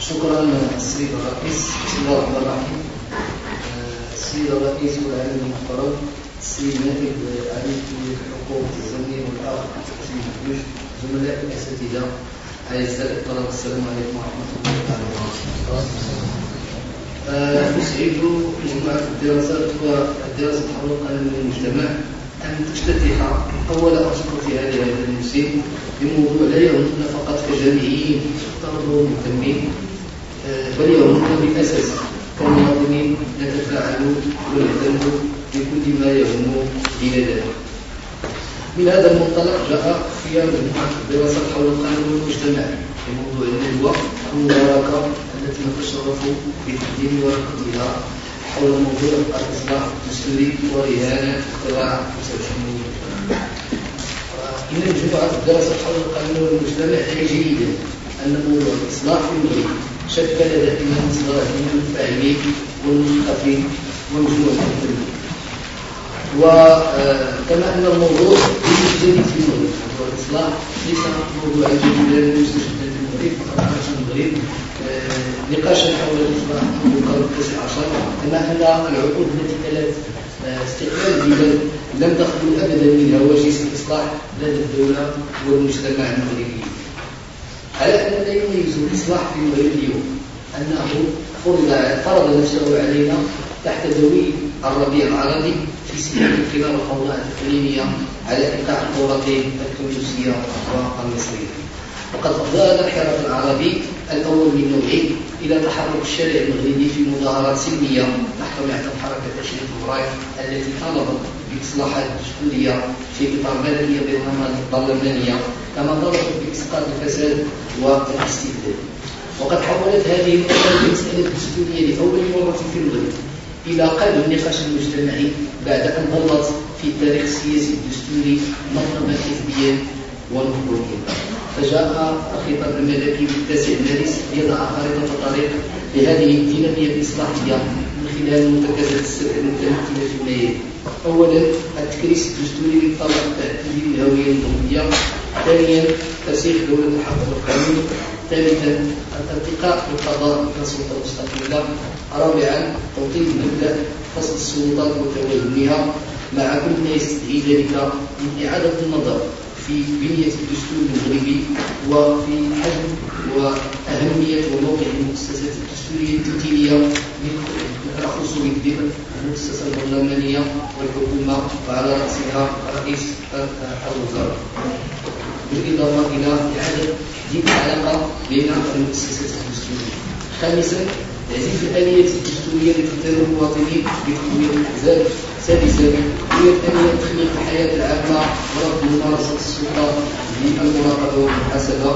شكرا السيد الرئيس بسم الله الرحمن الرحيم السيد الرئيس والعالم المحترم السيد نائب عميد كلية الحقوق السيد الجيش زملاء الأساتذة أعزائي الطلبة السلام عليكم ورحمة الله تعالى وبركاته. نسعد مجموعة الدراسات والدراسة حول القانون المجتمع أن تفتتح أول أنشطتها لهذا الموسم بموضوع لا يهمنا فقط كجامعيين طلبة ومهتمين يهمنا بالأساس كمواطنين نتفاعل ونهتم بكل ما يهم بلادنا من هذا المنطلق جاء خيار مجموعة الدراسات حول القانون المجتمعي موضوع الندوة المباركة التي نتشرف بتقديم ورقتها حول موضوع الإصلاح الدستوري ورهان اختراع 25 إن مجموعة الدراسات حول القانون المجتمعي جيدا أن موضوع الإصلاح في المغرب شكل مصدر من الفاعلين ومجموعة المسلمين وكما أن الموضوع ليس جديد في المغرب موضوع الإصلاح ليس موضوعا جديدا مستجدا في المغرب فقد خرج المغرب نقاشا حول الإصلاح في القرن التاسع عشر. كما أن العقود التي تلت استقلال البلاد لم تخلو أبدا من هواجس الإصلاح لدى الدولة والمجتمع المغربي. على أن لا يميز الإصلاح في اليوم. أنه فرض فرض نفسه علينا تحت دوي الربيع العربي في سنة انقلاب الأوضاع الإقليمية على إيقاع الثورتين التونسية والمصرية وقد هذا الحراك العربي الأول من نوعه إلى تحرك الشارع المغربي في مظاهرات سلمية تحت معتم حركة 20 فبراير التي طالبت بإصلاحات دستورية في إطار ملكية برلمانية كما طلبت بإسقاط الفساد والاستبداد وقد حولت هذه المسألة الدستورية لأول مرة في المغرب إلى قلب النقاش المجتمعي بعد أن ظلت في التاريخ السياسي الدستوري مطلبا حزبيا ونخبويا فجاء الخطاب الملكي في مارس يضع خريطة طريق لهذه الدينامية الإصلاحية منتكزات السبع المتمثلة في الميادين أولا التكريس الدستوري للطلب التعديلي للهوية الوطنية ثانيا ترسيخ دولة الحق والقانون. ثالثا الارتقاء بالقضاء كسلطة مستقلة. رابعا توطين مبدأ فصل السلطات وتوازنها. مع كل ما يستدعي ذلك من إعادة النظر في بنية الدستور المغربي وفي حجم وأهمية وموقع المؤسسات الدستورية التنفيذية بالأخص بالذكر المؤسسة البرلمانية والحكومة وعلى رأسها رئيس الوزراء. بالإضافة إلى إعادة تحديد العلاقة بين المؤسسات الدستورية خامسا تعزيز الآلية الدستورية لتقدير المواطنين بتقوية الأحزاب سادسا هي الآلية تخليق الحياة العامة ورفض ممارسة السلطة بالمراقبة والمحاسبة.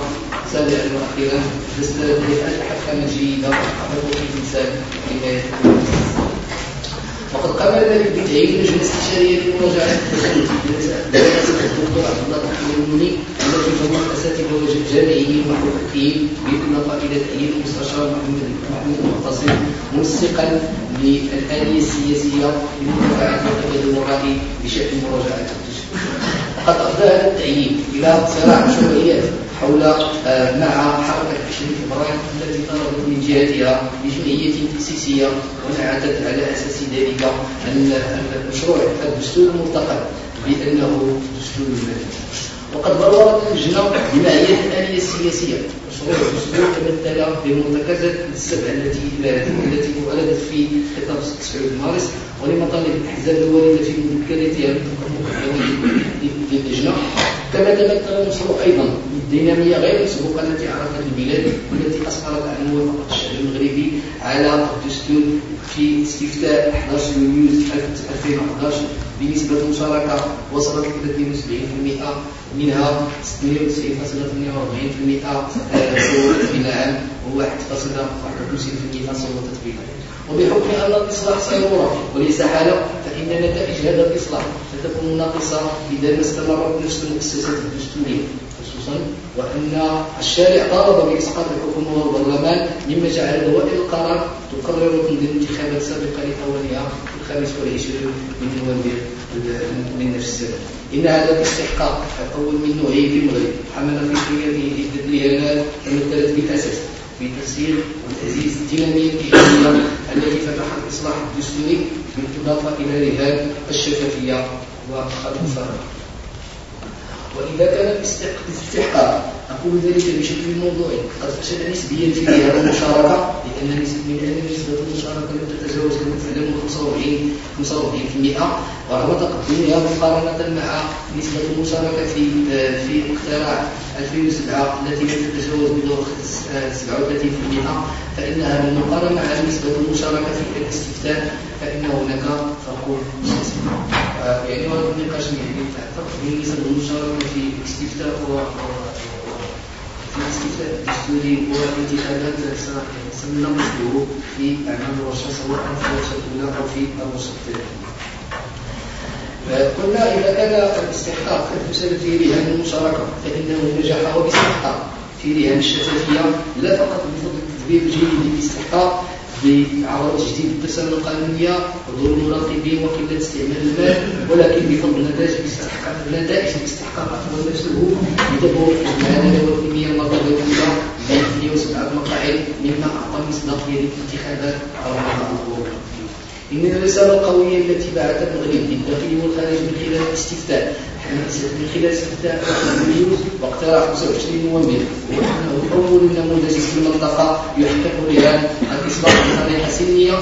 سابعا وأخيرا تستند الحكامة جيدة حقوق الإنسان حماية وقد قام ذلك بتعيين لجنة استشارية لمراجعة برئاسة الدكتور عبد الله المنوني التي تضم أساتذة جامعيين وحقوقيين بالإضافة إلى تعيين المستشار محمود المعتصم منسقا للآلية السياسية لمتابعة وتبادل الرأي بشأن مراجعة الدستور أفضى هذا التعيين إلى صراع مشروعيات حول مع حركة 20 فبراير التي طلبت من جهتها بجمعية تأسيسية ونعتت على أساس ذلك المشروع الدستور المرتقب بأنه دستور المدني وقد بررت اللجنة بمعية الآلية السياسية مشروع الدستور تمثل بمرتكزات السبع التي التي أعلنت في خطاب 9 مارس ولمطالب الأحزاب الواردة في مذكرتها للجنة كما تمثل المشروع أيضا بالدينامية غير المسبوقة التي عرفت البلاد والتي أسفرت عن موافقة الشعب المغربي على الدستور في استفتاء 11 يوليو 2011 بنسبة مشاركة وصلت إلى 72% منها 96.48% صوتت بنعم و1.51% صوتت بلا وبحكم أن الإصلاح سيرورة وليس حالة فإن نتائج هذا الإصلاح ستكون ناقصة إذا ما استمرت نفس المؤسسات الدستورية خصوصا وأن الشارع طالب بإسقاط الحكومة والبرلمان مما جعل دوائر القرار تقرر تنظيم انتخابات سابقة لأولها في الخامس والعشرين من نوفمبر من نفس السنة. إن هذا الاستحقاق الأول من نوعه في المغرب حمل قياده عدة رهانات تمثلت بالأساس في تسيير وتعزيز الدينامية الإيجابية التي فتحت الإصلاح الدستوري بالإضافة إلى رهان الشفافية والمصارعة وإذا كان الاستحقاق أقول ذلك بشكل موضوعي. قد فشل نسبيا في هذه المشاركة لأن نسبة المشاركة لم تتجاوز كما تعلمون 45 45% ورغم تقدمها مقارنة مع نسبة المشاركة في في اقتراع 2007 التي لم تتجاوز بدور 37% فإنها بالمقارنة مع نسبة المشاركة في الاستفتاء فإن هناك فرق يعني هذا النقاش يعني فرق بين نسب المشاركة في الاستفتاء في الاستفتاء الدستوري والانتخابات سنناقشه في أعمال الورشة سواء في الورشة الأولى أو في الورشة الثانية قلنا إذا كان الاستحقاق فشل في رهان المشاركة فإنه نجح وباستحقاق. في رهان الشفافية لا فقط بفضل التدبير الجيد للاستحقاق بعرض جديد التسلل القانونية حضور المراقبين وقلة استعمال المال ولكن بفضل نتائج الاستحقاق نتائج الاستحقاق عفوا نفسه بدور العدالة والكمية المطلوبة ب 107 مقاعد مما أعطى مصداقية للانتخابات على مدار إن الرسالة القوية التي بعثت المغرب للداخل والخارج من خلال الاستفتاء خلال استفتاء النيوز واقتراح 25 نوفمبر وأنه أول نموذج في المنطقة يحقق رهان الإصلاح بطريقة سلمية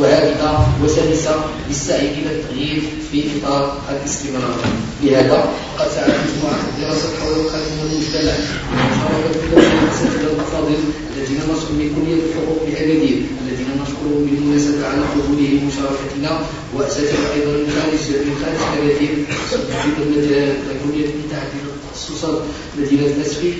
وهادئة وسلسة بالسعي إلى التغيير في إطار الاستمرار لهذا قد سعت مجموعة الدراسة حول القانون والمجتمع المشاركة في الأفاضل الذين نشكر من كلية الحقوق بأكادير الذين نشكرهم بالمناسبة على قبولهم مشاركتنا وأساتذة أيضا من خارج من خارج أكادير في كلية التعديل التخصصات مدينة الأسفي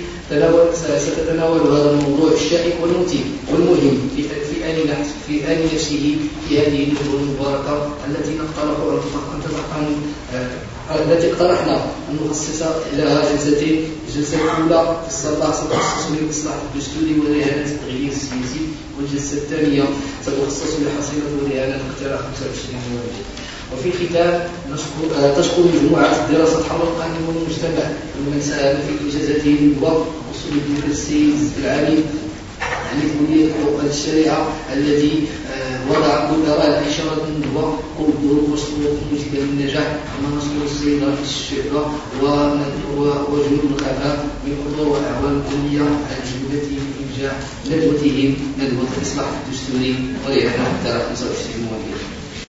ستتناول هذا الموضوع الشائك والمثير والمهم في آن في آن نفسه في هذه الأمور المباركة التي نقترح أن التي اقترحنا أن نخصص لها جلستين الجلسة الأولى في الصباح ستخصص للإصلاح الدستوري ورهانة التغيير السياسي والجلسة الثانية ستخصص لحصيلة ورهانة اقتراح 25 مولد وفي الختام تشكر مجموعة الدراسة حول القانون والمجتمع ومن ساهم في إنجازاته النبوة السيد عن كلية حقوق الشريعة الذي وضع مدراء الإشارة النبوة قل الظروف والشروط الموجبة للنجاح. كما نشكر السيد رئيس الشعبة وجنود الخفاء من حضور وأعوان على جهودهم في إنجاح ندوتهم ندوة الإصلاح الدستوري ولأنها حتى 25 مواليد